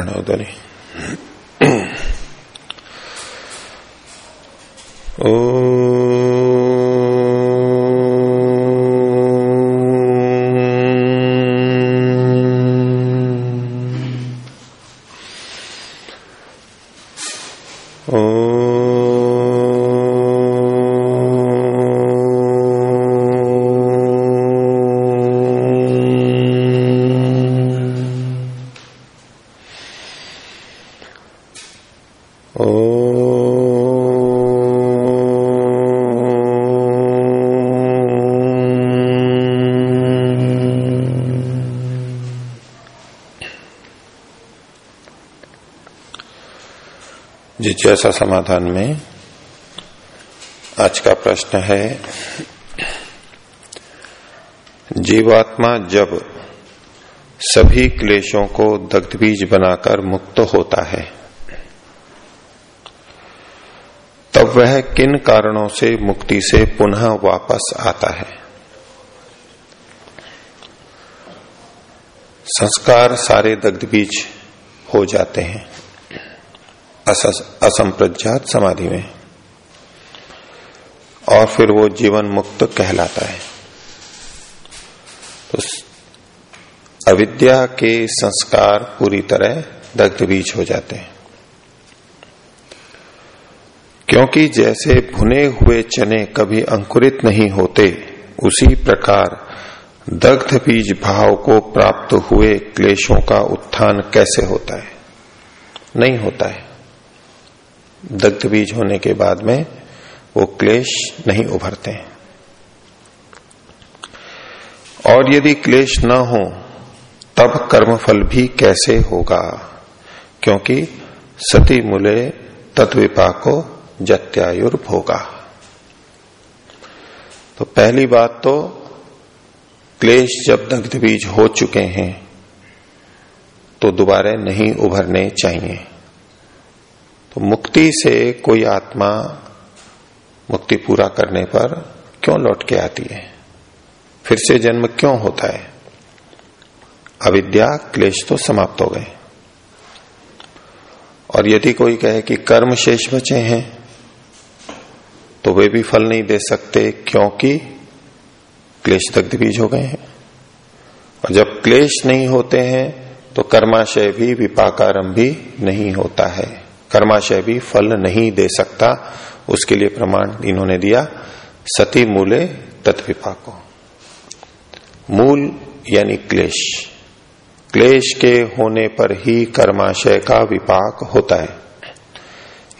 प्रणोदनी। ओ जिज्ञासा समाधान में आज का प्रश्न है, जीवात्मा जब सभी क्लेशों को दग्ध बीज बनाकर मुक्त होता है, तब वह किन कारणों से मुक्ति से पुनः वापस आता है? संस्कार सारे दग्ध बीज हो जाते हैं। असंप्रज्ञात समाधि में। और फिर वो जीवन मुक्त कहलाता है। तो अविद्या के संस्कार पूरी तरह दग्ध बीज हो जाते हैं। क्योंकि जैसे भुने हुए चने कभी अंकुरित नहीं होते, उसी प्रकार दग्ध बीज भाव को प्राप्त हुए क्लेशों का उत्थान कैसे होता है? नहीं होता है। दग्ध बीज होने के बाद में वो क्लेश नहीं उभरते और यदि क्लेश न हो, तब कर्मफल भी कैसे होगा? क्योंकि सती मूले तत्विपाको जत्यायुर भोगा तो पहली बात तो क्लेश जब दग्ध बीज हो चुके हैं तो दोबारा नहीं उभरने चाहिए। तो मुक्ति से कोई आत्मा मुक्ति पूरा करने पर क्यों लौट के आती है? फिर से जन्म क्यों होता है? अविद्या, क्लेश तो समाप्त हो गए। और यदि कोई कहे कि कर्म शेष बचे हैं तो वे भी फल नहीं दे सकते क्योंकि क्लेश दग्ध बीज हो गए हैं। और जब क्लेश नहीं होते हैं तो कर्माशय भी, विपाकारंभ भी नहीं होता है। कर्माशय भी फल नहीं दे सकता, उसके लिए प्रमाण इन्होंने दिया, सती मूले तत्विपाको। मूल यानी क्लेश। क्लेश के होने पर ही कर्माशय का विपाक होता है।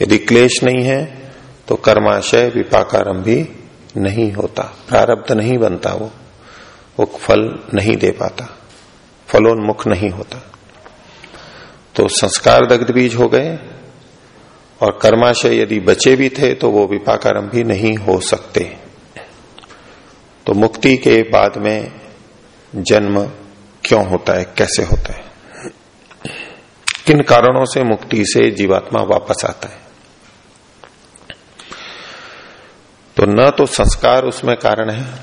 यदि क्लेश नहीं है तो कर्माशय विपाकारंभ भी नहीं होता, प्रारब्ध नहीं बनता वो। वो फल नहीं दे पाता, फलोन्मुख नहीं होता। तो संस्कार दग्ध बीज हो गए और कर्माशय यदि बचे भी थे तो वो विपाकारंभ भी नहीं हो सकते। तो मुक्ति के बाद में जन्म क्यों होता है, कैसे होता है? किन कारणों से मुक्ति से जीवात्मा वापस आता है? तो न तो संस्कार उसमें कारण है,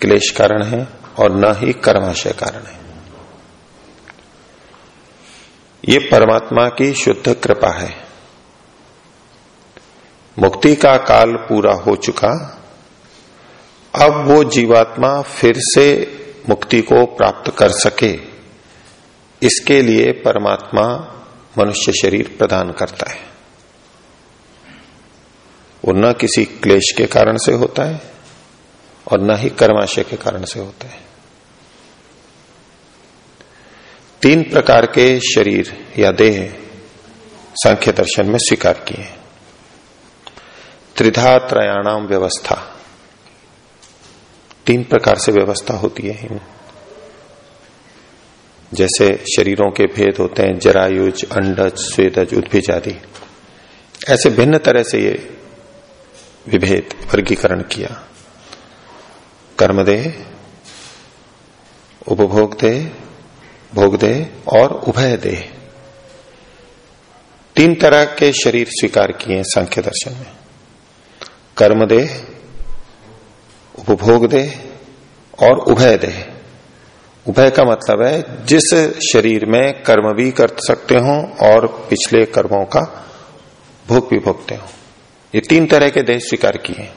क्लेश कारण है, और न ही कर्माशय कारण है। ये परमात्मा की शुद्ध कृपा है। मुक्ति का काल पूरा हो चुका, अब वो जीवात्मा फिर से मुक्ति को प्राप्त कर सके, इसके लिए परमात्मा मनुष्य शरीर प्रदान करता है। वो न किसी क्लेश के कारण से होता है और न ही कर्माशय के कारण से होता है। तीन प्रकार के शरीर या देह सांख्य दर्शन में स्वीकार किए हैं। त्रिधा त्रयाणाम व्यवस्था। तीन प्रकार से व्यवस्था होती है जैसे शरीरों के भेद होते हैं, जरायुज, अंडज, स्वेदज, उद्भिज आदि। ऐसे भिन्न तरह से ये विभेद, वर्गीकरण किया। कर्मदेह उपभोग दे, भोग दे और उभय देह तीन तरह के शरीर स्वीकार किए सांख्य दर्शन में। कर्म दे, उपभोग दे और उभय दे। उभय का मतलब है, जिस शरीर में कर्म भी कर सकते हो और पिछले कर्मों का भोग भी भोगते हो। ये तीन तरह के देह स्वीकार किए।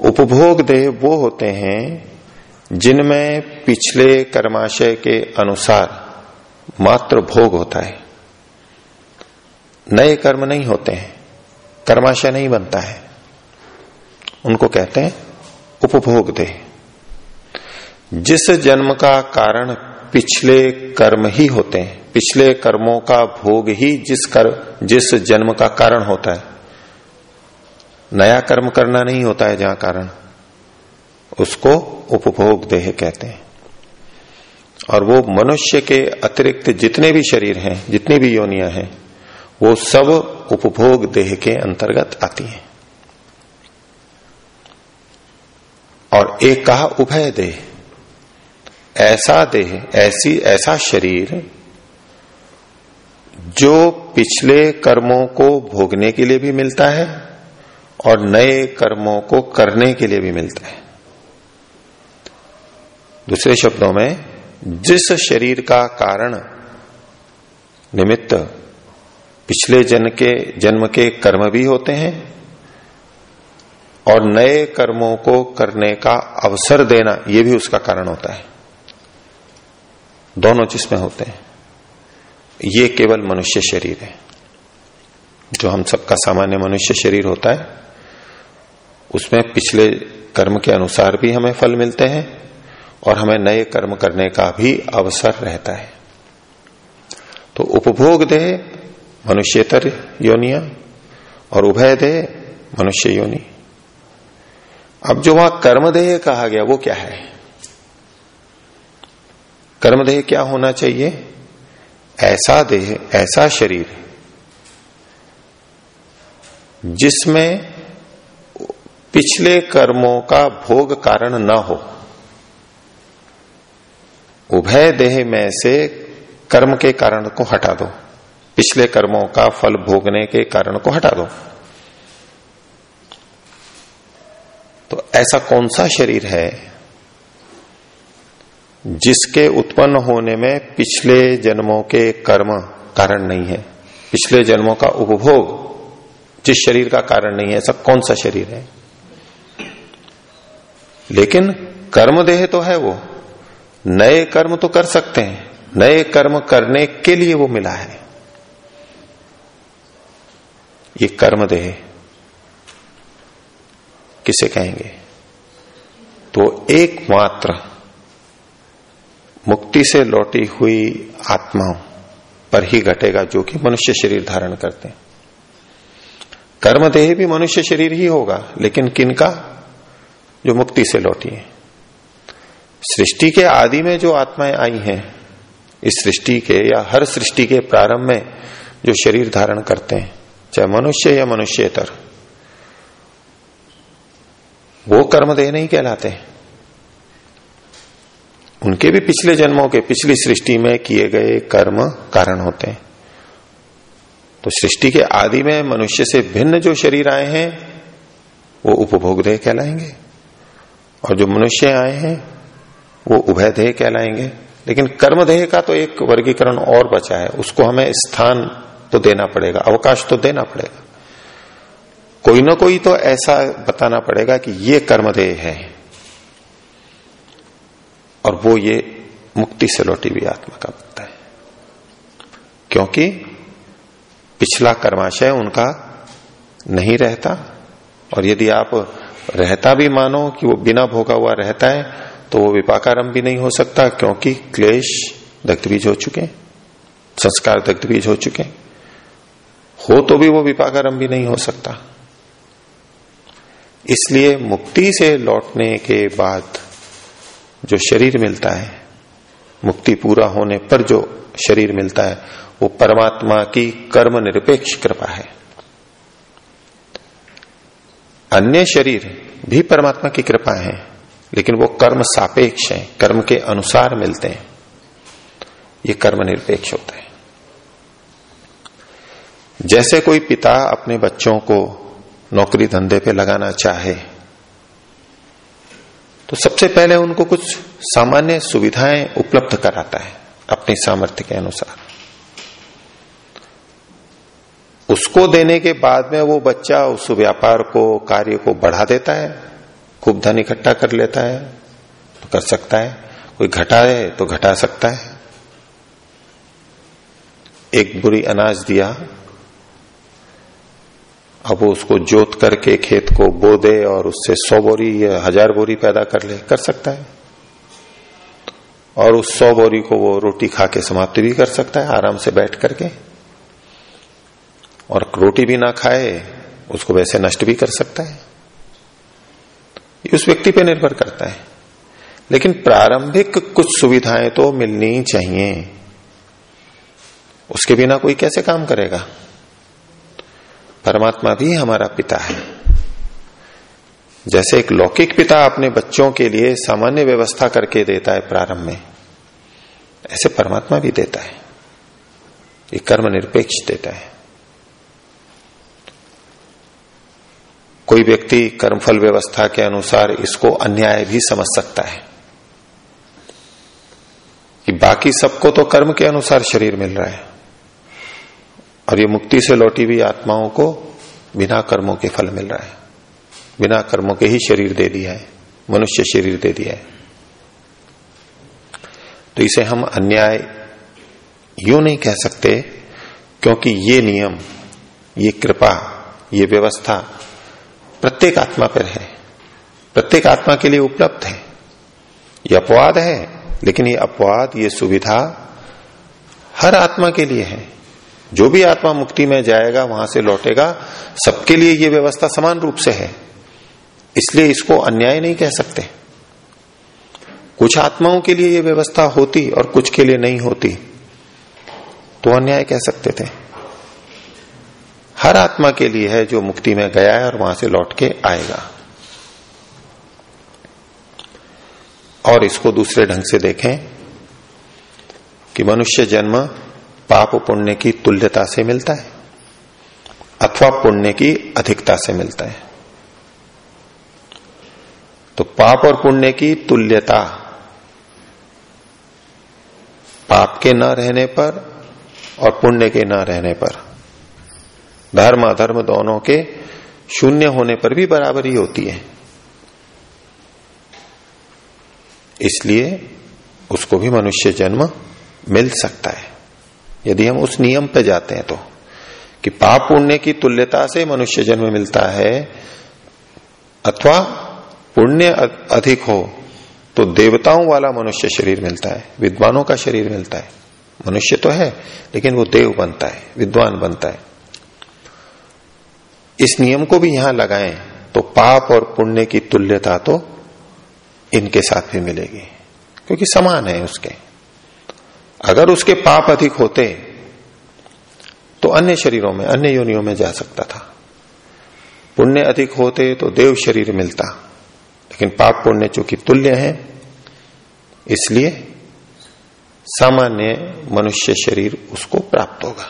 उपभोग देह वो होते हैं, जिनमें पिछले कर्माशय के अनुसार मात्र भोग होता है। नए कर्म नहीं होते हैं। कर्माशय नहीं बनता है। उनको कहते हैं, उपभोग देह जिस जन्म का कारण पिछले कर्म ही होते हैं, पिछले कर्मों का भोग ही जिस कर, जिस जन्म का कारण होता है। नया कर्म करना नहीं होता है जहाँ कारण। उसको उपभोग देह कहते हैं। और वो मनुष्य के अतिरिक्त जितने भी शरीर हैं, जितनी भी योनियाँ हैं वो सब उपभोग देह के अंतर्गत आती हैं। और एक कहा, उभय देह। ऐसा देह, ऐसी, ऐसा शरीर जो पिछले कर्मों को भोगने के लिए भी मिलता है और नए कर्मों को करने के लिए भी मिलता है। दूसरे शब्दों में, जिस शरीर का कारण निमित्त पिछले जन्म के जन्म के कर्म भी होते हैं और नए कर्मों को करने का अवसर देना यह भी उसका कारण होता है। दोनों जिसमें होते हैं। ये केवल मनुष्य शरीर है। जो हम सबका सामान्य मनुष्य शरीर होता है, उसमें पिछले कर्म के अनुसार भी हमें फल मिलते हैं और हमें नए कर्म करने का भी अवसर रहता है। तो उपभोग दे मनुष्यतर योनिया और उभय देह मनुष्य योनि। अब जो वहाँ कर्मदेह कहा गया, वो क्या है? कर्मदेह क्या होना चाहिए? ऐसा देह, ऐसा शरीर, जिसमें पिछले कर्मों का भोग कारण न हो। उभय देह में से कर्म के कारण को हटा दो। पिछले कर्मों का फल भोगने के कारण को हटा दो। तो ऐसा कौन सा शरीर है जिसके उत्पन्न होने में पिछले जन्मों के कर्म कारण नहीं है? पिछले जन्मों का उपभोग जिस शरीर का कारण नहीं है, ऐसा कौन सा शरीर है? लेकिन कर्म देह तो है वो। नए कर्म तो कर सकते हैं। नए कर्म करने के लिए वो मिला है। ये कर्म देह किसे कहेंगे? तो एकमात्र मुक्ति से लौटी हुई आत्माओं पर ही घटेगा जो कि मनुष्य शरीर धारण करते हैं। कर्म देह भी मनुष्य शरीर ही होगा, लेकिन किनका? जो मुक्ति से लौटी है। सृष्टि के आदि में जो आत्माएँ आई हैं, इस सृष्टि के या हर सृष्टि के प्रारंभ में जो शरीर धारण करते हैं चाहे मनुष्य या मनुष्यतर। वो कर्मदेह नहीं कहलाते। उनके भी पिछले जन्मों के, पिछली सृष्टि में किए गए कर्म कारण होते हैं। तो सृष्टि के आदि में मनुष्य से भिन्न जो शरीर आए हैं, वो उपभोग देह कहलाएँगे। और जो मनुष्य आए हैं, वो उभय देह कहलाएँगे। लेकिन कर्मदेह का तो एक वर्गीकरण और बचा है। उसको हमें स्थान तो देना पड़ेगा, अवकाश तो देना पड़ेगा। कोई ना कोई तो ऐसा बताना पड़ेगा कि ये कर्मदेह है। और वो ये मुक्ति से लौटी हुई आत्मा का बनता है। क्योंकि पिछला कर्माशय उनका नहीं रहता, और यदि आप रहता भी मानो कि वो बिना भोगा हुआ रहता है तो वो विपाकारम भी नहीं हो सकता, क्योंकि क्लेश दग्धबीज हो चुके संस्कार दग्धबीज हो चुके हो। तो भी वो विपाकारम भी नहीं हो सकता। इसलिए मुक्ति से लौटने के बाद जो शरीर मिलता है, मुक्ति पूरा होने पर जो शरीर मिलता है, वो परमात्मा की कर्म निरपेक्ष कृपा है। अन्य शरीर भी परमात्मा की कृपा है, लेकिन वो कर्म सापेक्ष है, कर्म के अनुसार मिलते हैं। ये कर्म निरपेक्ष होता है। जैसे कोई पिता अपने बच्चों को नौकरी धंधे पे लगाना चाहे तो सबसे पहले उनको कुछ सामान्य सुविधाएँ उपलब्ध कराता है, अपनी सामर्थ्य के अनुसार। उसको देने के बाद में वो बच्चा उस व्यापार को, कार्य को बढ़ा देता है, खूब धन इकट्ठा कर लेता है तो कर सकता है। कोई घटा है तो घटा सकता है। एक बुरी अनाज दिया अब वो उसको जोत करके खेत को बो दे और उससे सौ बोरी या हज़ार बोरी पैदा कर ले, कर सकता है। और उस सौ बोरी को वो रोटी खा के समाप्त भी कर सकता है, आराम से बैठ करके। और रोटी भी ना खाए, उसको वैसे नष्ट भी कर सकता है। ये उस व्यक्ति पे निर्भर करता है। लेकिन प्रारंभिक कुछ सुविधाएँ तो मिलनी चाहिए। उसके बिना कोई कैसे काम करेगा? परमात्मा भी हमारा पिता है। जैसे एक लौकिक पिता अपने बच्चों के लिए सामान्य व्यवस्था करके देता है प्रारंभ में, ऐसे परमात्मा भी देता है। ये कर्म निरपेक्ष देता है। कोई व्यक्ति कर्मफल व्यवस्था के अनुसार इसको अन्याय भी समझ सकता है। कि बाकी सबको तो कर्म के अनुसार शरीर मिल रहा है। और ये मुक्ति से लौटी हुई आत्माओं को बिना कर्मों के फल मिल रहा है। बिना कर्मों के ही शरीर दे दिया है। मनुष्य शरीर दे दिया है। तो इसे हम अन्याय यू नहीं कह सकते, क्योंकि ये नियम, ये कृपा, ये व्यवस्था प्रत्येक आत्मा पर है। प्रत्येक आत्मा के लिए उपलब्ध है। ये अपवाद है, लेकिन ये अपवाद, ये सुविधा हर आत्मा के लिए है। जो भी आत्मा मुक्ति में जाएगा, वहाँ से लौटेगा। सबके लिए ये व्यवस्था समान रूप से है। इसलिए इसको अन्याय नहीं कह सकते। कुछ आत्माओं के लिए ये व्यवस्था होती और कुछ के लिए नहीं होती। तो अन्याय कह सकते थे। हर आत्मा के लिए है जो मुक्ति में गया है और वहाँ से लौट के आएगा। और इसको दूसरे ढंग से देखें कि मनुष्य जन्म पाप पुण्य की तुल्यता से मिलता है, अथवा पुण्य की अधिकता से मिलता है। तो पाप और पुण्य की तुल्यता, पाप के न रहने पर और पुण्य के न रहने पर, धर्म अधर्म दोनों के शून्य होने पर भी बराबरी होती है। इसलिए उसको भी मनुष्य जन्म मिल सकता है। यदि हम उस नियम पे जाते हैं तो कि पाप पुण्य की तुल्यता से मनुष्य जन्म मिलता है, अथवा पुण्य अधिक हो तो देवताओं वाला मनुष्य शरीर मिलता है, विद्वानों का शरीर मिलता है। मनुष्य तो है, लेकिन वो देव बनता है, विद्वान बनता है। इस नियम को भी यहाँ लगाएँ तो पाप और पुण्य की तुल्यता तो इनके साथ भी मिलेगी, क्योंकि समान है उसके। अगर उसके पाप अधिक होते तो अन्य शरीरों में, अन्य योनियों में जा सकता था। पुण्य अधिक होते तो देव शरीर मिलता, लेकिन पाप पुण्य चूँकि तुल्य है, इसलिए सामान्य मनुष्य शरीर उसको प्राप्त होगा।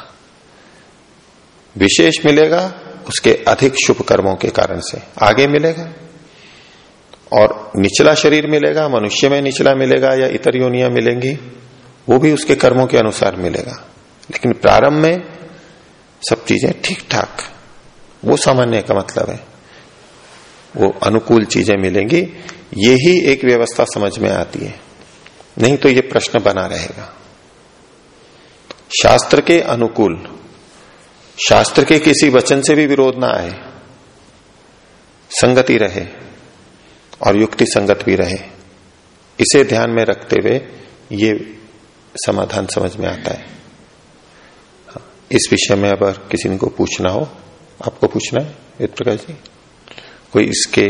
विशेष मिलेगा उसके अधिक शुभ कर्मों के कारण से। आगे मिलेगा, और निचला शरीर मिलेगा, मनुष्य में निचला मिलेगा या इतर योनिया मिलेंगी वो भी उसके कर्मों के अनुसार मिलेगा। लेकिन प्रारंभ में सब चीज़ें ठीक ठाक वो सामान्य का मतलब है। वो अनुकूल चीज़ें मिलेंगी। ये ही एक व्यवस्था समझ में आती है। नहीं तो ये प्रश्न बना रहेगा। शास्त्र के अनुकूल। शास्त्र के किसी वचन से भी विरोध ना आए। संगति रहे और युक्ति संगत भी रहे। इसे ध्यान में रखते हुए ये समाधान समझ में आता है। इस विषय में अगर किसी ने को पूछना हो, आपको पूछना है एक प्रकार जी कोई इसके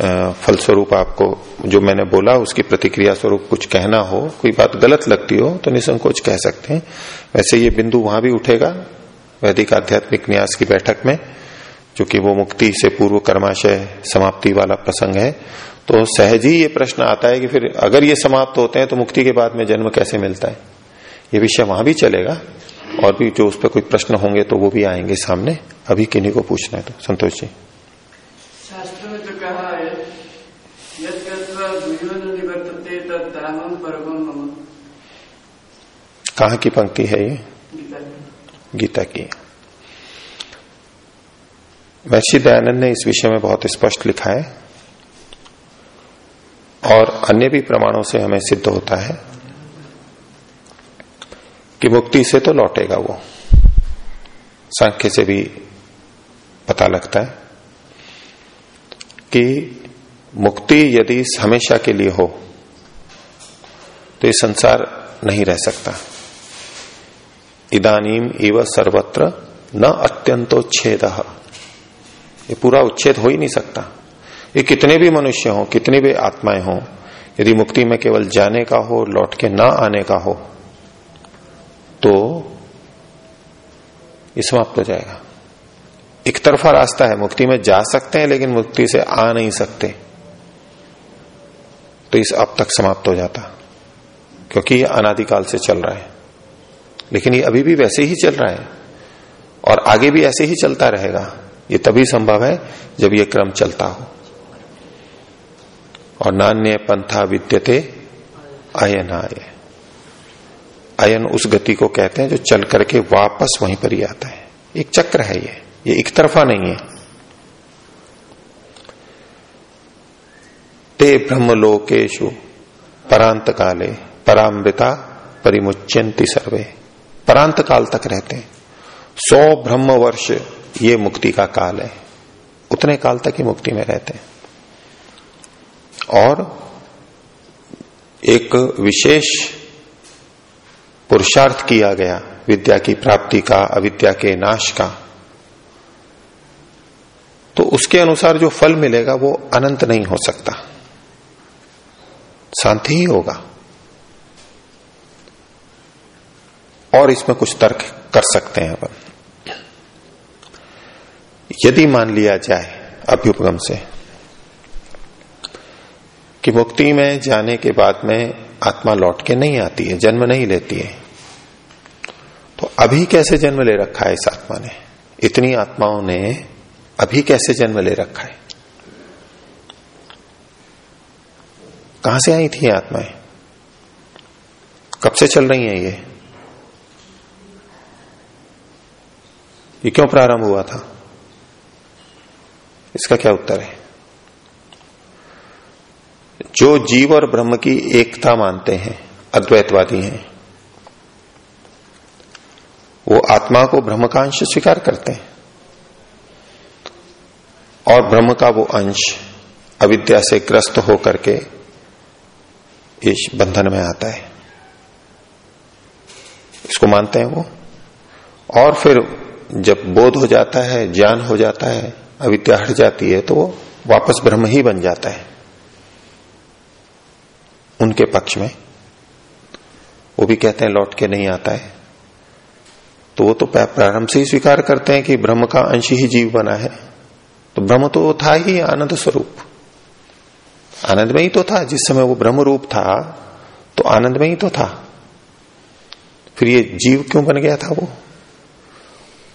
फलस्वरूप आपको, जो मैंने बोला, उसकी प्रतिक्रिया स्वरूप कुछ कहना हो, कोई बात गलत लगती हो तो निसंकोच कह सकते हैं। वैसे ये बिंदु वहाँ भी उठेगा, वैदिक आध्यात्मिक न्यास की बैठक में, जो कि वो मुक्ति से पूर्व कर्माशय समाप्ति वाला प्रसंग है। तो सहज ही ये प्रश्न आता है कि फिर अगर ये समाप्त होते हैं तो मुक्ति के बाद में जन्म कैसे मिलता है? ये विषय वहाँ भी चलेगा और भी जो उस पर कोई प्रश्न होंगे तो वो भी आएँगे सामने। अभी किन्हीं को पूछना है तो संतोष जी। शास्त्र में कहा है कहा की पंक्ति है ये? गीता की। महर्षि दयानंद ने इस विषय में बहुत स्पष्ट लिखा है। और अन्य भी प्रमाणों से हमें सिद्ध होता है कि मुक्ति से तो लौटेगा वो। सांख्य से भी पता लगता है कि मुक्ति यदि हमेशा के लिए हो तो ये संसार नहीं रह सकता। इदानीम एवं सर्वत्र न अत्यंतो छेद। ये पूरा उच्छेद हो ही नहीं सकता। ये कितने भी मनुष्य हो, कितनी भी आत्माएँ हो, यदि मुक्ति में केवल जाने का हो, लौट के ना आने का हो तो ये समाप्त हो जाएगा। एक तरफा रास्ता है, मुक्ति में जा सकते हैं, लेकिन मुक्ति से आ नहीं सकते। तो इस अब तक समाप्त हो जाता, क्योंकि ये अनादिकाल से चल रहा है। लेकिन ये अभी भी वैसे ही चल रहा है, और आगे भी ऐसे ही चलता रहेगा। ये तभी संभव है जब ये क्रम चलता हो। और नान्य पंथा विद्यते अयन आय अयन उस गति को कहते हैं जो चल करके वापस वहीं पर ही आता है। एक चक्र है ये। ये एक तरफा नहीं है। ते ब्रह्मलोकेशु परांत काले परामृता परिमुच्यंती सर्वे। परांत काल तक रहते हैं। सौ ब्रह्म वर्ष ये मुक्ति का काल है। उतने काल तक ही मुक्ति में रहते हैं। और एक विशेष पुरुषार्थ किया गया, विद्या की प्राप्ति का, अविद्या के नाश का। तो उसके अनुसार जो फल मिलेगा वो अनंत नहीं हो सकता। शांति ही होगा। और इसमें कुछ तर्क कर सकते हैं अपन। यदि मान लिया जाए अभ्युपगम से कि मुक्ति में जाने के बाद में आत्मा लौट के नहीं आती है, जन्म नहीं लेती है। तो अभी कैसे जन्म ले रखा है इस आत्मा ने? इतनी आत्माओं ने अभी कैसे जन्म ले रखा है? कहाँ से आई थी आत्माएँ? कब से चल रही हैं ये? ये क्यों प्रारंभ हुआ था? इसका क्या उत्तर है? जो जीव और ब्रह्म की एकता मानते हैं, अद्वैतवादी हैं, वो आत्मा को ब्रह्म का अंश स्वीकार करते हैं। और ब्रह्म का वो अंश अविद्या से ग्रस्त होकर के इस बंधन में आता है। इसको मानते हैं वो। और फिर जब बोध हो जाता है, ज्ञान हो जाता है, अविद्या हट जाती है तो वो वापस ब्रह्म ही बन जाता है। उनके पक्ष में, वो भी कहते हैं, लौट के नहीं आता है। तो वो तो प्रारंभ से ही स्वीकार करते हैं कि ब्रह्म का अंश ही जीव बना है। तो ब्रह्म तो था ही आनंद स्वरूप। आनंद में ही तो था, जिस समय वो ब्रह्म रूप था तो आनंद में ही तो था। फिर ये जीव क्यों बन गया था वो?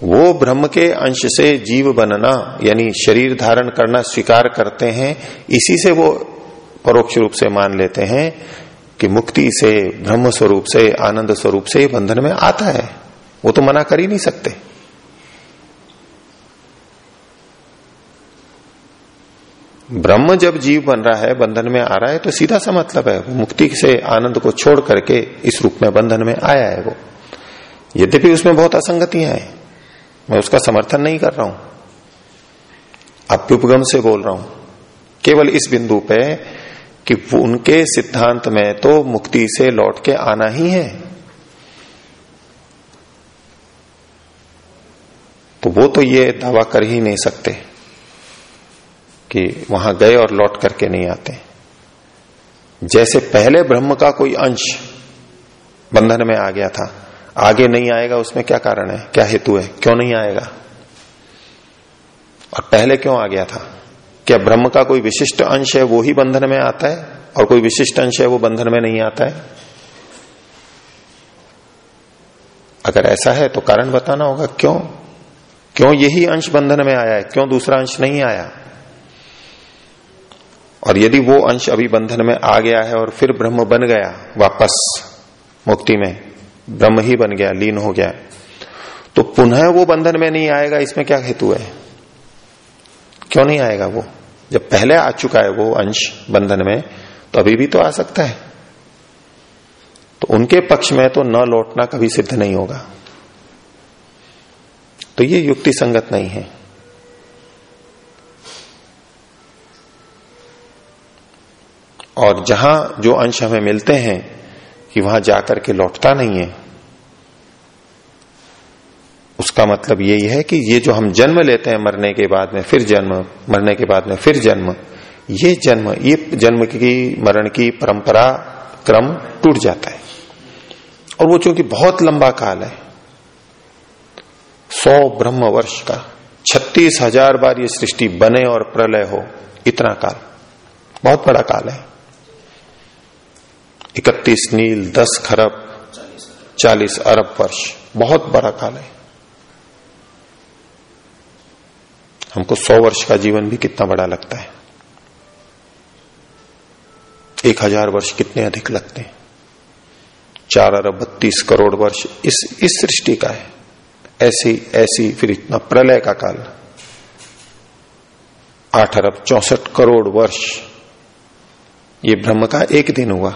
वो ब्रह्म के अंश से जीव बनना, यानी शरीर धारण करना स्वीकार करते हैं, इसी से वो परोक्ष रूप से मान लेते हैं कि मुक्ति से, ब्रह्म स्वरूप से, आनंद स्वरूप से बंधन में आता है। वो तो मना कर ही नहीं सकते। ब्रह्म जब जीव बन रहा है, बंधन में आ रहा है तो सीधा सा मतलब है मुक्ति से आनंद को छोड़ करके इस रूप में बंधन में आया है वो। यद्यपि उसमें बहुत असंगतियाँ हैं, मैं उसका समर्थन नहीं कर रहा हूँ। अभ्युपगम से बोल रहा हूँ, केवल इस बिंदु पे कि उनके सिद्धांत में तो मुक्ति से लौट के आना ही है। तो वो तो ये दावा कर ही नहीं सकते कि वहाँ गए और लौट करके नहीं आते। जैसे पहले ब्रह्म का कोई अंश बंधन में आ गया था, आगे नहीं आएगा, उसमें क्या कारण है? क्या हेतु है? क्यों नहीं आएगा? और पहले क्यों आ गया था? क्या ब्रह्म का कोई विशिष्ट अंश है वो ही बंधन में आता है? और कोई विशिष्ट अंश है वो बंधन में नहीं आता है? अगर ऐसा है तो कारण बताना होगा, क्यों? क्यों यही अंश बंधन में आया है? क्यों दूसरा अंश नहीं आया? और यदि वो अंश अभी बंधन में आ गया है और फिर ब्रह्म बन गया, वापस मुक्ति में, ब्रह्म ही बन गया, लीन हो गया तो पुनः वो बंधन में नहीं आएगा, इसमें क्या हेतु है? क्यों नहीं आएगा वो? जब पहले आ चुका है वो अंश बंधन में तो अभी भी तो आ सकता है। तो उनके पक्ष में तो न लौटना कभी सिद्ध नहीं होगा। तो ये युक्ति संगत नहीं है। और जहाँ जो अंश हमें मिलते हैं, कि वहाँ जाकर के लौटता नहीं है उसका मतलब यही है कि ये जो हम जन्म लेते हैं मरने के बाद में, फिर जन्म, मरने के बाद में, फिर जन्म, ये जन्म ये जन्म की मरण की परंपरा क्रम टूट जाता है। और वो चूँकि बहुत लंबा काल है, सौ ब्रह्म वर्ष का, छत्तीस हज़ार बार ये सृष्टि बने और प्रलय हो, इतना काल, बहुत बड़ा काल है। इकतीस नील, दस खरब, चालीस अरब वर्ष, बहुत बड़ा काल है। हमको सौ वर्ष का जीवन भी कितना बड़ा लगता है। एक हज़ार वर्ष कितने अधिक लगते हैं। चार अरब बत्तीस करोड़ वर्ष इस इस सृष्टि का है। ऐसी ऐसी फिर इतना प्रलय का काल। आठ अरब चौसठ करोड़ वर्ष। ये ब्रह्म का एक दिन हुआ।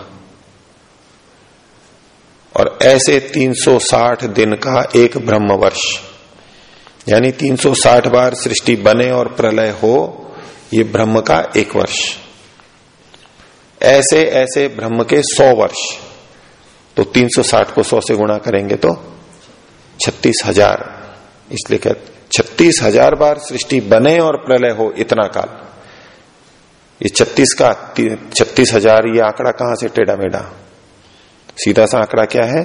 और ऐसे 360 दिन का एक ब्रह्म वर्ष। यानी 360 बार सृष्टि बने और प्रलय हो, ये ब्रह्म का एक वर्ष। ऐसे ऐसे ब्रह्म के 100 वर्ष। तो 360 को 100 से गुणा करेंगे तो छत्तीस हज़ार। इसलिए कहते छत्तीस हज़ार बार सृष्टि बने और प्रलय हो इतना काल। ये छत्तीस का छत्तीस हज़ार, ये आंकड़ा कहाँ से टेढ़ा मेढ़ा? सीधा सा आंकड़ा क्या है?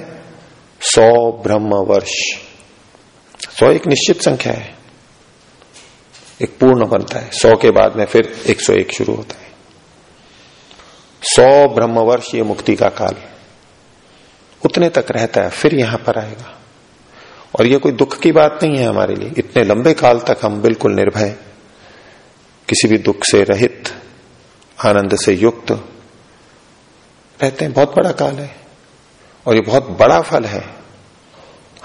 सौ ब्रह्म वर्ष। सौ एक निश्चित संख्या है। एक पूर्ण बनता है। सौ के बाद में फिर एक सौ एक शुरू होता है। सौ ब्रह्म वर्ष ये मुक्ति का काल उतने तक रहता है, फिर यहाँ पर आएगा। और ये कोई दुख की बात नहीं है हमारे लिए। इतने लंबे काल तक हम बिल्कुल निर्भय किसी भी दुख से रहित, आनंद से युक्त रहते हैं। बहुत बड़ा काल है। और ये बहुत बड़ा फल है।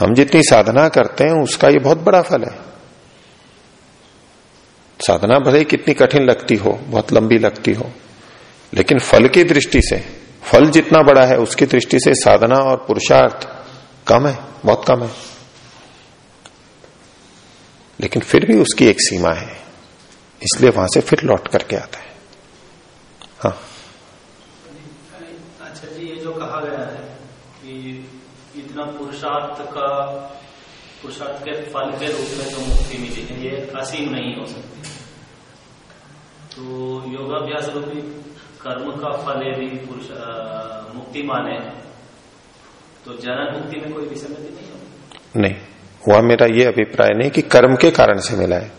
हम जितनी साधना करते हैं, उसका ये बहुत बड़ा फल है। साधना भले कितनी कठिन लगती हो, बहुत लंबी लगती हो, लेकिन फल की दृष्टि से, फल जितना बड़ा है, उसकी दृष्टि से साधना और पुरुषार्थ कम है, बहुत कम है। लेकिन फिर भी उसकी एक सीमा है, इसलिए वहाँ से फिर लौट करके आता है। हाँ। अच्छा जी, ये जो कहा गया है पुरुषार्थ का, पुरुषार्थ के फल के रूप में जो मुक्ति मिली है, ये असीम नहीं हो सकती। तो योगाभ्यास रूपी कर्म का फल यदि पुरुष मुक्ति माने। तो जनन मुक्ति में कोई विसंगति नहीं होगी नहीं वह मेरा ये अभिप्राय नहीं कि कर्म के कारण से मिला है।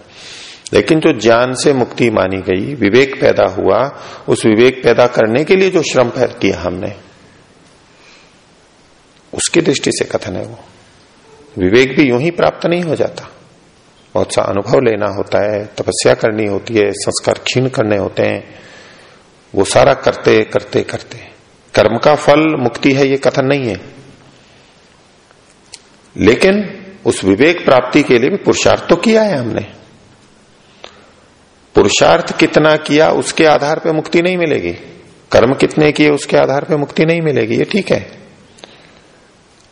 लेकिन जो ज्ञान से मुक्ति मानी गई, विवेक पैदा हुआ, उस विवेक पैदा करने के लिए जो श्रम किया हमने उसकी दृष्टि से कथन है वो। विवेक भी यूँ ही प्राप्त नहीं हो जाता। बहुत सा अनुभव लेना होता है, तपस्या करनी होती है, संस्कार क्षीण करने होते हैं। वो सारा करते करते करते। कर्म का फल मुक्ति है, ये कथन नहीं है। लेकिन उस विवेक प्राप्ति के लिए भी पुरुषार्थ तो किया है हमने। पुरुषार्थ कितना किया, उसके आधार पर मुक्ति नहीं मिलेगी। कर्म कितने किए, उसके आधार पर मुक्ति नहीं मिलेगी, ये ठीक है।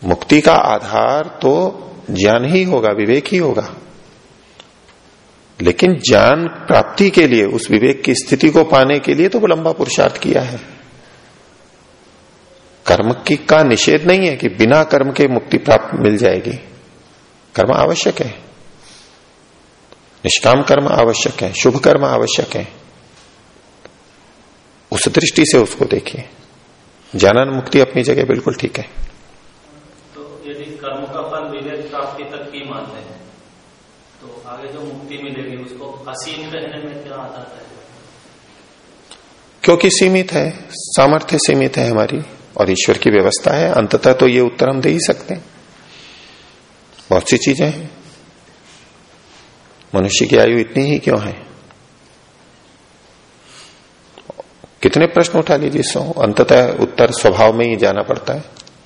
मुक्ति का आधार तो ज्ञान ही होगा, विवेक ही होगा। लेकिन ज्ञान प्राप्ति के लिए, उस विवेक की स्थिति को पाने के लिए तो वो लंबा पुरुषार्थ किया है। कर्म की का निषेध नहीं है कि बिना कर्म के मुक्ति प्राप्त मिल जाएगी। कर्म आवश्यक है। निष्काम कर्म आवश्यक है, शुभ कर्म आवश्यक है। उस दृष्टि से उसको देखिए। जानन मुक्ति अपनी जगह बिल्कुल ठीक है तो यदि कर्म का फल विवेक प्राप्ति तक ही मानते हैं तो आगे जो मुक्ति मिलेगी उसको असीम कहने में क्या आता है? क्योंकि सीमित है, सामर्थ्य सीमित है हमारी, और ईश्वर की व्यवस्था है, अंततः तो ये उत्तर हम दे ही सकते हैं। बहुत सी चीज़ें हैं। मनुष्य की आयु इतनी ही क्यों है? कितने प्रश्न उठा लीजिए सो अंततः उत्तर स्वभाव में ही जाना पड़ता है।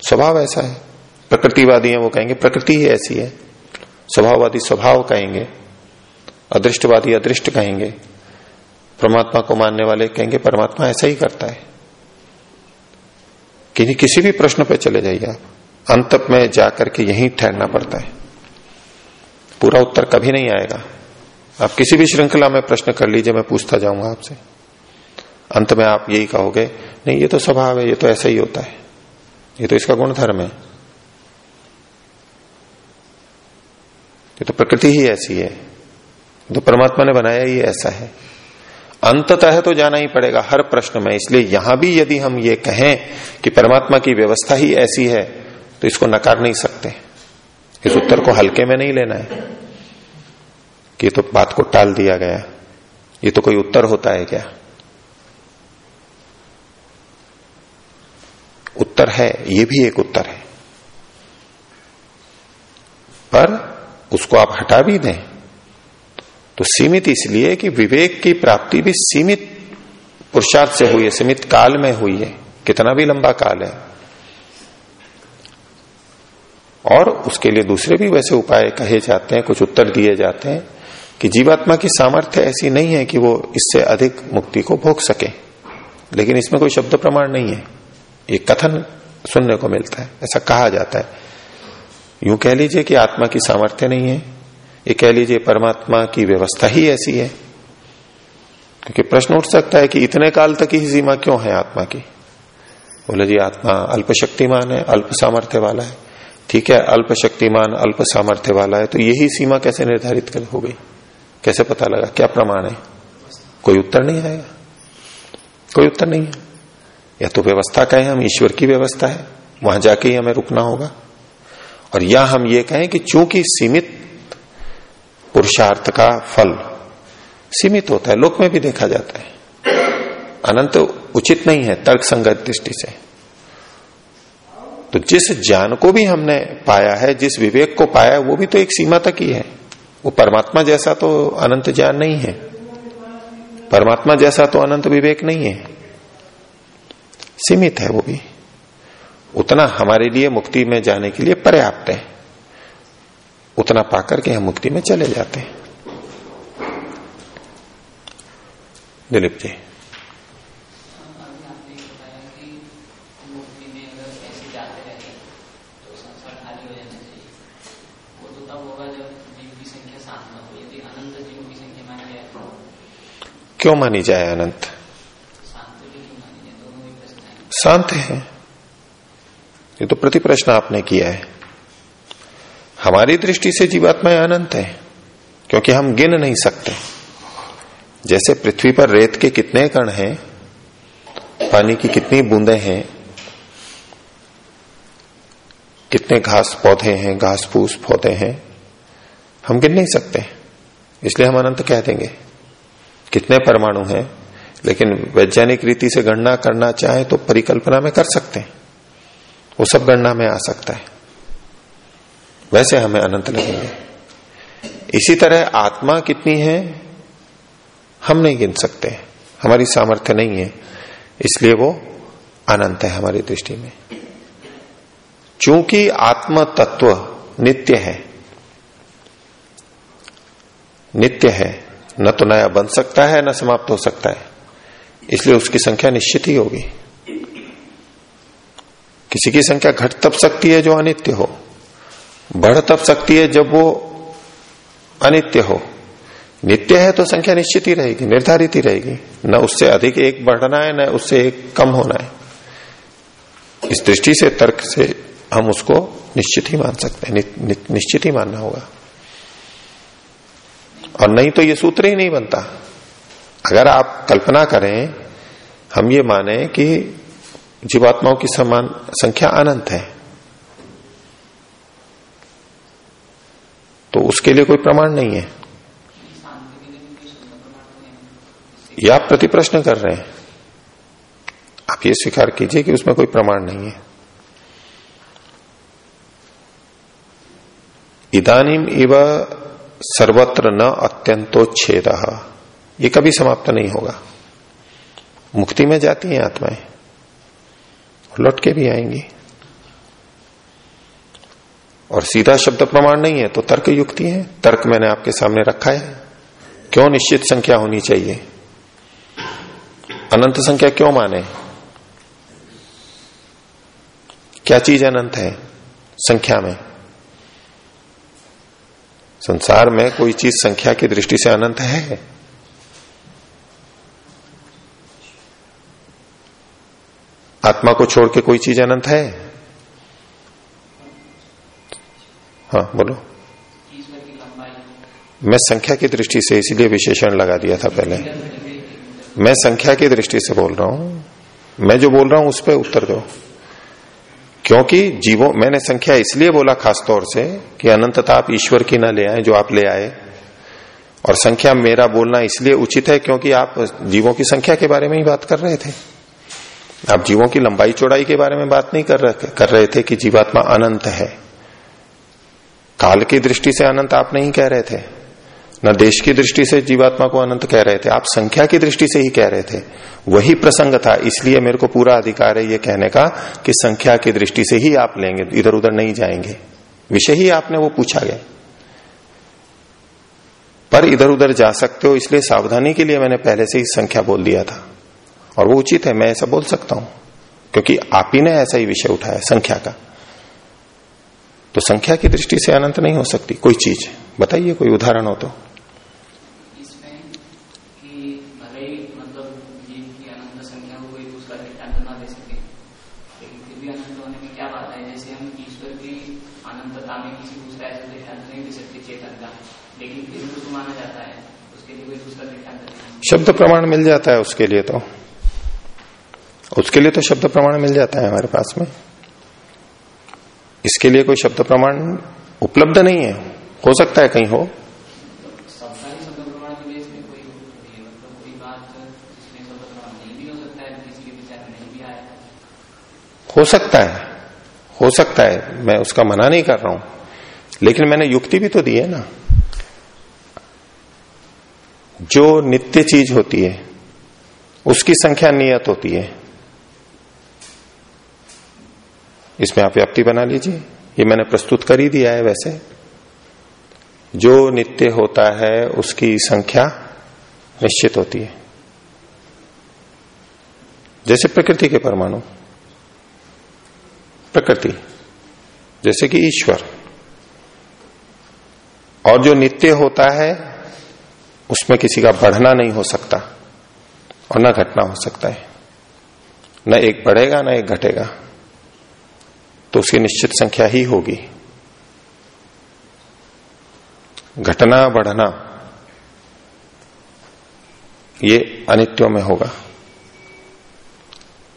स्वभाव ऐसा है, प्रकृतिवादी है वो कहेंगे, प्रकृति ही ऐसी है। स्वभाववादी स्वभाव कहेंगे। अदृष्टवादी अदृष्ट कहेंगे। परमात्मा को मानने वाले कहेंगे, परमात्मा ऐसा ही करता है। कि किसी भी प्रश्न पे चले जाइए आप। अंत में जाकर के यहीं ठहरना पड़ता है। पूरा उत्तर कभी नहीं आएगा। आप किसी भी श्रृंखला में प्रश्न कर लीजिए, मैं पूछता जाऊँगा आपसे। अंत में आप यही कहोगे, नहीं, ये तो स्वभाव है, ये तो ऐसा ही होता है। ये तो इसका गुण धर्म है। ये तो प्रकृति ही ऐसी है। तो परमात्मा ने बनाया ही ऐसा है। अंततः तो जाना ही पड़ेगा हर प्रश्न में, इसलिए यहाँ भी यदि हम ये कहें कि परमात्मा की व्यवस्था ही ऐसी है तो इसको नकार नहीं सकते। इस उत्तर को हल्के में नहीं लेना है। कि तो बात को टाल दिया गया। ये तो कोई उत्तर होता है क्या? उत्तर है, ये भी एक उत्तर है। पर उसको आप हटा भी दें। तो सीमित इसलिए कि विवेक की प्राप्ति भी सीमित पुरुषार्थ से हुई है, सीमित काल में हुई है। कितना भी लंबा काल है। और उसके लिए दूसरे भी वैसे उपाय कहे जाते हैं, कुछ उत्तर दिए जाते हैं कि जीवात्मा की सामर्थ्य ऐसी नहीं है कि वो इससे अधिक मुक्ति को भोग सके। लेकिन इसमें कोई शब्द प्रमाण नहीं है। ये कथन सुनने को मिलता है, ऐसा कहा जाता है। यूँ कह लीजिए कि आत्मा की सामर्थ्य नहीं है। ये कह लीजिए परमात्मा की व्यवस्था ही ऐसी है। क्योंकि प्रश्न उठ सकता है कि इतने काल तक ही सीमा क्यों है आत्मा की? बोले जी, आत्मा अल्प शक्तिमान है अल्प सामर्थ्य वाला है। ठीक है अल्प शक्तिमान अल्प सामर्थ्य वाला है तो यही सीमा कैसे निर्धारित कर हो गई? कैसे पता लगा? क्या प्रमाण है? कोई उत्तर नहीं आएगा। कोई उत्तर नहीं है। या तो व्यवस्था कहें हम ईश्वर की व्यवस्था है, वहाँ जाके ही हमें रुकना होगा। और या हम ये कहें कि चूँकि सीमित पुरुषार्थ का फल सीमित होता है, लोक में भी देखा जाता है। अनंत उचित नहीं है तर्क संगत दृष्टि से। तो जिस ज्ञान को भी हमने पाया है, जिस विवेक को पाया है, वो भी तो एक सीमा तक ही है। वो परमात्मा जैसा तो अनंत ज्ञान नहीं है। परमात्मा जैसा तो अनंत विवेक नहीं है। सीमित है वो भी। उतना हमारे लिए मुक्ति में जाने के लिए पर्याप्त है। उतना पाकर के हम मुक्ति में चले जाते हैं। दिलीप जी। क्यों मानी जाए अनंत? शांत है। ये तो प्रति प्रश्न आपने किया है। हमारी दृष्टि से जीवात्माएँ अनंत है, क्योंकि हम गिन नहीं सकते। जैसे पृथ्वी पर रेत के कितने कण हैं, पानी की कितनी बूंदे हैं, कितने घास पौधे हैं, घास फूस पौधे हैं, हम गिन नहीं सकते। इसलिए हम अनंत कह देंगे। कितने परमाणु हैं, लेकिन वैज्ञानिक रीति से गणना करना चाहे तो परिकल्पना में कर सकते हैं। वो सब गणना में आ सकता है। वैसे हमें अनंत लगेंगे। इसी तरह आत्मा कितनी है, हम नहीं गिन सकते। हमारी सामर्थ्य नहीं है, इसलिए वो अनंत है हमारी दृष्टि में। चूँकि आत्म तत्व नित्य है नित्य है, न तो नया बन सकता है, न समाप्त हो सकता है। इसलिए उसकी संख्या निश्चित ही होगी। किसी की संख्या घट तब सकती है जो अनित्य हो। बढ़ तब सकती है जब वो अनित्य हो। नित्य है तो संख्या निश्चित ही रहेगी निर्धारित ही रहेगी। न उससे अधिक एक बढ़ना है न उससे एक कम होना है। इस दृष्टि से तर्क से हम उसको निश्चित ही मान सकते हैं नि, नि, निश्चित ही मानना होगा। और नहीं तो ये सूत्र ही नहीं बनता। अगर आप कल्पना करें हम ये माने कि जीवात्माओं की समान संख्या अनंत है। तो उसके लिए कोई प्रमाण नहीं है। या आप प्रति प्रश्न कर रहे हैं। आप ये स्वीकार कीजिए कि उसमें कोई प्रमाण नहीं है। इदानीम इव सर्वत्र न अत्यंतो छेद। ये कभी समाप्त नहीं होगा। मुक्ति में जाती हैं आत्माएँ। लौट के भी आएँगी। और सीधा शब्द प्रमाण नहीं है तो तर्क युक्ति है। तर्क मैंने आपके सामने रखा है। क्यों निश्चित संख्या होनी चाहिए? अनंत संख्या क्यों माने? क्या चीज़ अनंत है संख्या में? संसार में कोई चीज़ संख्या की दृष्टि से अनंत है? आत्मा को छोड़ के कोई चीज़ अनंत है? हाँ बोलो। मैं संख्या की दृष्टि से इसीलिए विशेषण लगा दिया था पहले। मैं संख्या की दृष्टि से बोल रहा हूँ। मैं जो बोल रहा हूँ उस पर उत्तर दो। क्योंकि जीवों, मैंने संख्या इसलिए बोला खास तौर से कि अनंतता आप ईश्वर की ना ले आए, जो आप ले आए। और संख्या मेरा बोलना इसलिए उचित है क्योंकि आप जीवों की संख्या के बारे में ही बात कर रहे थे। आप जीवों की लंबाई चौड़ाई के बारे में बात नहीं कर रहे कर रहे थे कि जीवात्मा अनंत है। काल की दृष्टि से अनंत आप नहीं कह रहे थे। न देश की दृष्टि से जीवात्मा को अनंत कह रहे थे। आप संख्या की दृष्टि से ही कह रहे थे। वही प्रसंग था, इसलिए मेरे को पूरा अधिकार है ये कहने का कि संख्या की दृष्टि से ही आप लेंगे, इधर उधर नहीं जाएँगे। विषय ही आपने वो पूछा गया। पर इधर उधर जा सकते हो, इसलिए सावधानी के लिए मैंने पहले से ही संख्या बोल दिया था। और वो उचित है, मैं ऐसा बोल सकता हूँ, क्योंकि आप ही ने ऐसा ही विषय उठाया, संख्या का। तो संख्या की दृष्टि से अनंत नहीं हो सकती। कोई चीज़ बताइए कोई उदाहरण हो तो। शब्द प्रमाण मिल जाता है उसके लिए तो। उसके लिए तो शब्द प्रमाण मिल जाता है हमारे पास में। इसके लिए कोई शब्द प्रमाण उपलब्ध नहीं है। हो सकता है कहीं हो। हो सकता है। हो सकता है। मैं उसका मना नहीं कर रहा हूँ। लेकिन मैंने युक्ति भी तो दी है ना। जो नित्य चीज़ होती है उसकी संख्या नियत होती है। इसमें आप व्याप्ति बना लीजिए। ये मैंने प्रस्तुत कर ही दिया है वैसे। जो नित्य होता है, उसकी संख्या निश्चित होती है। जैसे प्रकृति के परमाणु। प्रकृति। जैसे कि ईश्वर। और जो नित्य होता है, उसमें किसी का बढ़ना नहीं हो सकता। और न घटना हो सकता है। न एक बढ़ेगा, न एक घटेगा। तो उसकी निश्चित संख्या ही होगी। घटना बढ़ना ये अनित्यों में होगा।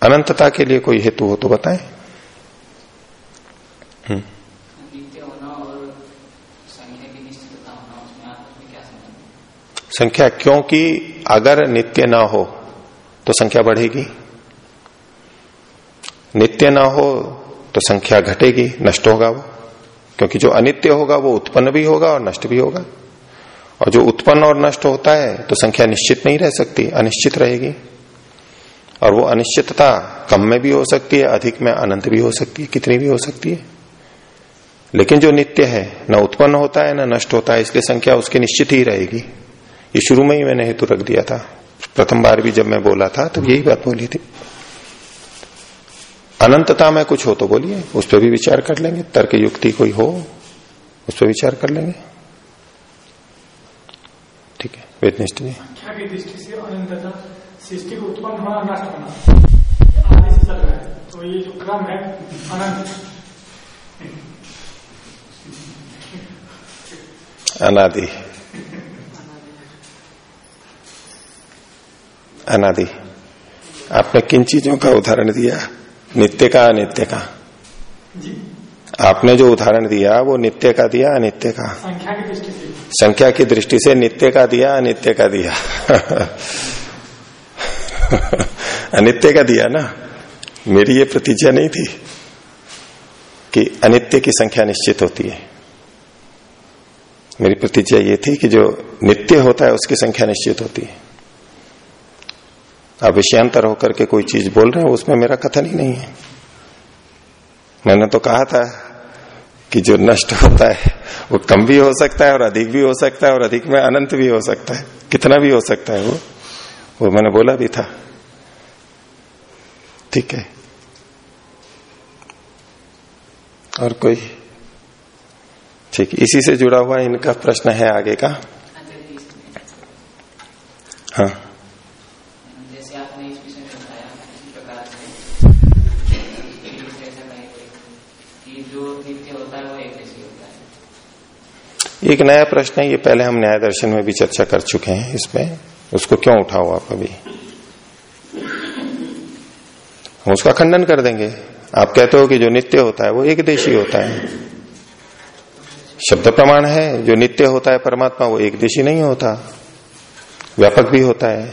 अनंतता के लिए कोई हेतु हो तो बताएँ। हम्म। संख्या क्योंकि अगर नित्य ना हो तो संख्या बढ़ेगी। नित्य ना हो तो संख्या घटेगी, नष्ट होगा वो। क्योंकि जो अनित्य होगा, वो उत्पन्न भी होगा और नष्ट भी होगा। और जो उत्पन्न और नष्ट होता है तो संख्या निश्चित नहीं रह सकती, अनिश्चित रहेगी। और वो अनिश्चितता कम में भी हो सकती है, अधिक में अनंत भी हो सकती है, कितनी भी हो सकती है। लेकिन जो नित्य है, न उत्पन्न होता है, न नष्ट होता है, इसलिए संख्या उसकी निश्चित ही रहेगी। ये शुरू में ही मैंने हेतु रख दिया था। प्रथम बार भी जब मैं बोला था तो यही बात बोली थी। अनंतता में कुछ हो तो बोलिए उस पर भी विचार कर लेंगे तर्क युक्ति कोई हो उस पर विचार कर लेंगे। ठीक है वेदनिष्ठ जी। दृष्टि से अनंतता सृष्टि को उत्पन्न होना नष्ट होना? आदि से चल रहा है तो ये जो क्रम है अनंत। अनादि। अनादि। आपने किन चीज़ों का उदाहरण दिया? नित्य का अनित्य का। जी। आपने जो उदाहरण दिया वो नित्य का दिया अनित्य का। संख्या की दृष्टि से। संख्या की दृष्टि से नित्य का दिया अनित्य का दिया। अनित्य का दिया ना? मेरी ये प्रतिज्ञा नहीं थी कि अनित्य की संख्या निश्चित होती है। मेरी प्रतिज्ञा ये थी कि जो नित्य होता है उसकी संख्या निश्चित होती है। आप विषयांतर होकर के कोई चीज़ बोल रहे हो उसमें मेरा कथन ही नहीं है। मैंने तो कहा था कि जो नष्ट होता है वो कम भी हो सकता है और अधिक भी हो सकता है और अधिक में अनंत भी हो सकता है। कितना भी हो सकता है वो वो मैंने बोला भी था। ठीक है। और कोई? ठीक इसी से जुड़ा हुआ इनका प्रश्न है आगे का। हाँ जैसे आपने इस विषय में बताया इसी प्रकार से ऐसा कहें कि जो नित्य होता है वो एक जैसे होता है एक नया प्रश्न है, ये पहले हम न्याय दर्शन में भी चर्चा कर चुके हैं इसमें। उसको क्यों उठाओ आप अभी? हम उसका खंडन कर देंगे। आप कहते हो कि जो नित्य होता है, वो एक देशी होता है। शब्द प्रमाण है, जो नित्य होता है परमात्मा, वो एक देशी नहीं होता। व्यापक भी होता है।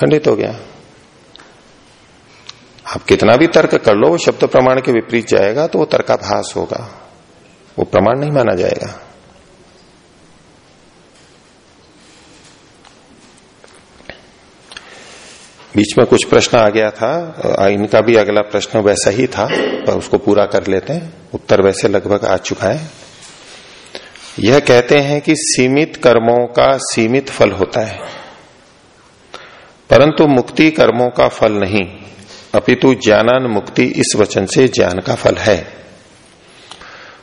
खंडित हो गया। आप कितना भी तर्क कर लो शब्द प्रमाण के विपरीत जाएगा तो वो तर्काभास होगा। वो प्रमाण नहीं माना जाएगा। बीच में कुछ प्रश्न आ गया था इनका भी अगला प्रश्न वैसा ही था, पर उसको पूरा कर लेते हैं। उत्तर वैसे लगभग आ चुका है। यह कहते हैं कि सीमित कर्मों का सीमित फल होता है, परंतु मुक्ति कर्मों का फल नहीं, अपितु ज्ञानान मुक्ति इस वचन से ज्ञान का फल है।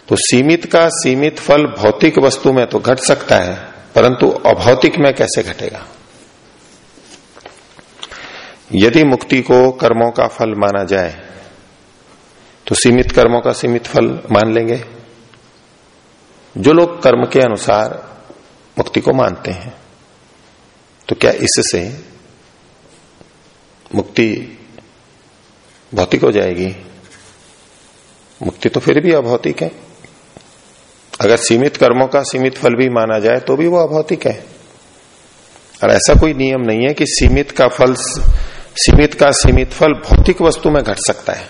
तो सीमित का सीमित फल भौतिक वस्तु में तो घट सकता है, परंतु अभौतिक में कैसे घटेगा? यदि मुक्ति को कर्मों का फल माना जाए तो सीमित कर्मों का सीमित फल मान लेंगे। जो लोग कर्म के अनुसार मुक्ति को मानते हैं तो क्या इससे मुक्ति भौतिक हो जाएगी? मुक्ति तो फिर भी अभौतिक है। अगर सीमित कर्मों का सीमित फल भी माना जाए तो भी वो अभौतिक है। और ऐसा कोई नियम नहीं है कि सीमित का फल, सीमित का सीमित फल भौतिक वस्तु में घट सकता है।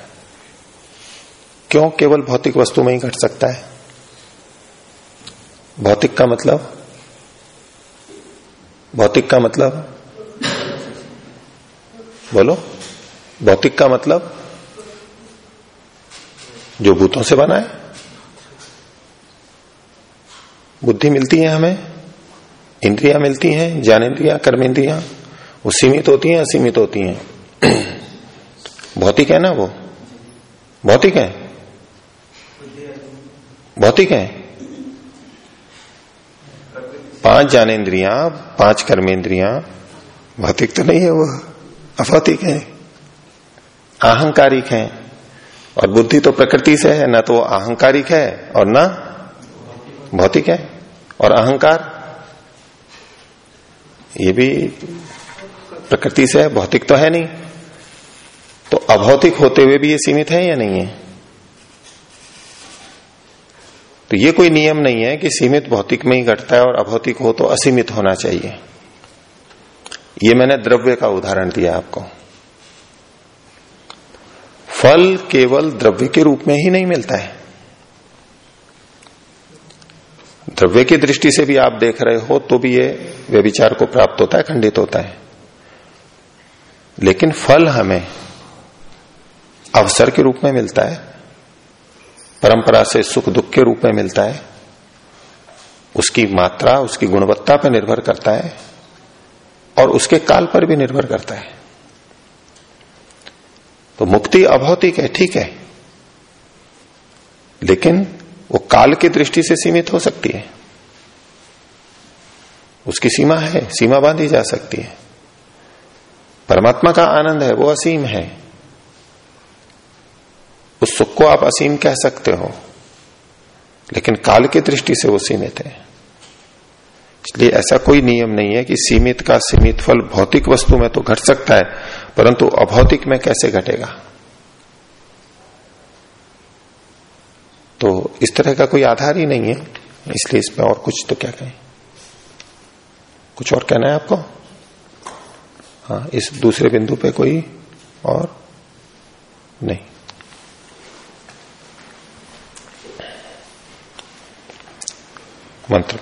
क्यों केवल भौतिक वस्तु में ही घट सकता है? भौतिक का मतलब? भौतिक का मतलब? बोलो। भौतिक का मतलब? जो भूतों से बना है। बुद्धि मिलती है हमें, इंद्रियाँ मिलती हैं, ज्ञानेन्द्रिया कर्मेंद्रिया वो सीमित होती हैं, असीमित होती हैं। भौतिक है ना वो? भौतिक है? भौतिक है? पाँच ज्ञानेन्द्रिया, पाँच कर्मेंद्रिया भौतिक तो नहीं है वो, अभौतिक है। अहंकारिक है, और बुद्धि तो प्रकृति से है, ना तो वो अहंकारिक है, और ना भौतिक है। और अहंकार, ये भी प्रकृति से है, भौतिक तो है नहीं। तो अभौतिक होते हुए भी ये सीमित है या नहीं है? तो ये कोई नियम नहीं है कि सीमित भौतिक में ही घटता है और अभौतिक हो तो असीमित होना चाहिए। ये मैंने द्रव्य का उदाहरण दिया आपको। फल केवल द्रव्य के रूप में ही नहीं मिलता है। द्रव्य की दृष्टि से भी आप देख रहे हो तो भी ये व्यविचार को प्राप्त होता है, खंडित होता है। लेकिन फल हमें अवसर के रूप में मिलता है, परंपरा से सुख दुख के रूप में मिलता है, उसकी मात्रा, उसकी गुणवत्ता पर निर्भर करता है और उसके काल पर भी निर्भर करता है। तो मुक्ति अभौतिक है, ठीक है। लेकिन वो काल की दृष्टि से सीमित हो सकती है। उसकी सीमा है, सीमा बांधी जा सकती है। परमात्मा का आनंद है, वो असीम है। उस सुख को आप असीम कह सकते हो, लेकिन काल की दृष्टि से वो सीमित है। इसलिए ऐसा कोई नियम नहीं है कि सीमित का सीमित फल भौतिक वस्तु में तो घट सकता है, परंतु अभौतिक में कैसे घटेगा? तो इस तरह का कोई आधार ही नहीं है। इसलिए इसमें और कुछ तो क्या कहें? कुछ और कहना है आपको? हाँ इस दूसरे बिंदु पे कोई और नहीं। मंत्र